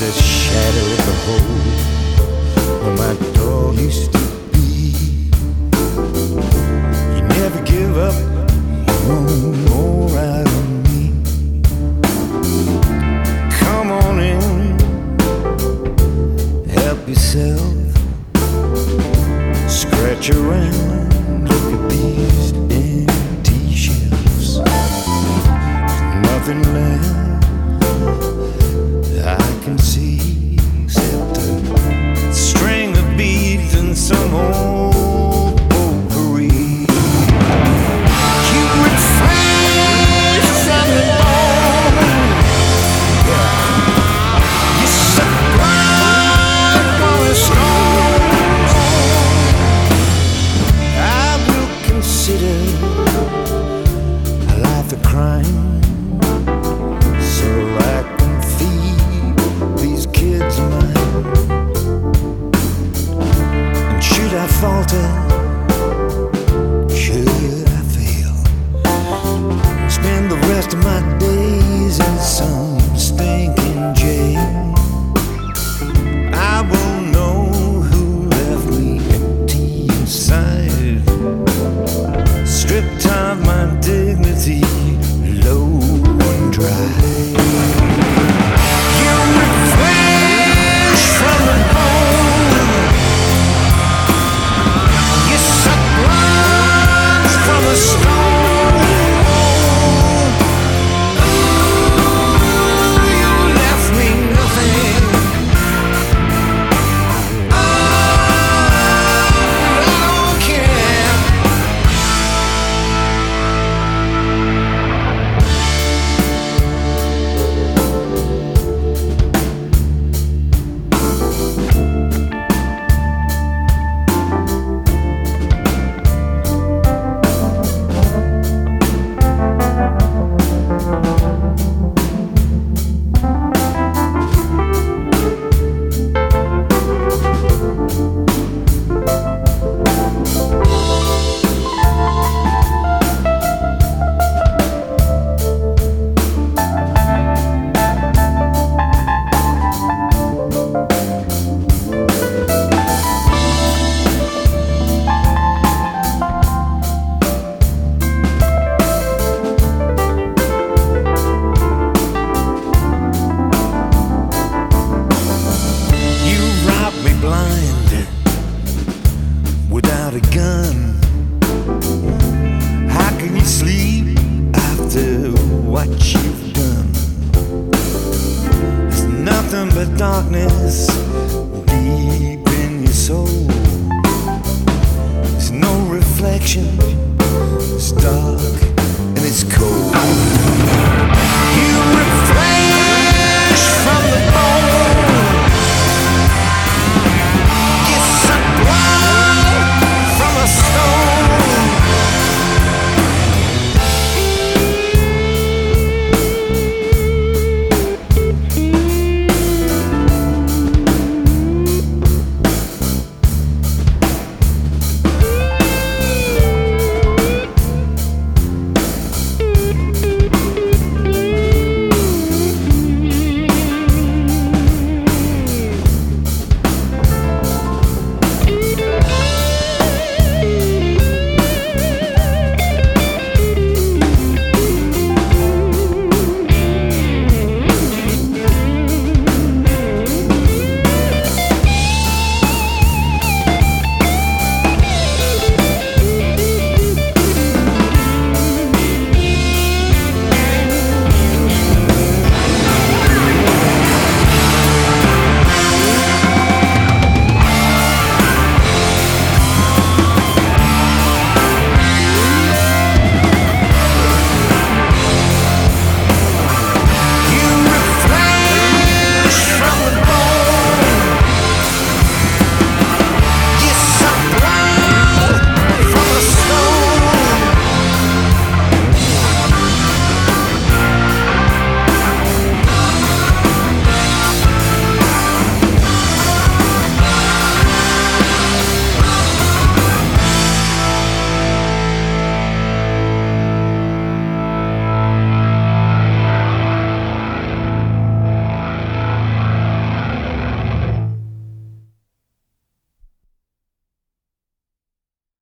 the shadow of the hole where my dog used to be. You never give up, you want more out of me. Come on in, help yourself, scratch around, look at these empty shelves. Nothing left can see. the snow. blind without a gun? How can you sleep after what you've done? There's nothing but darkness deep in your soul. There's no reflection, it's dark and it's cold.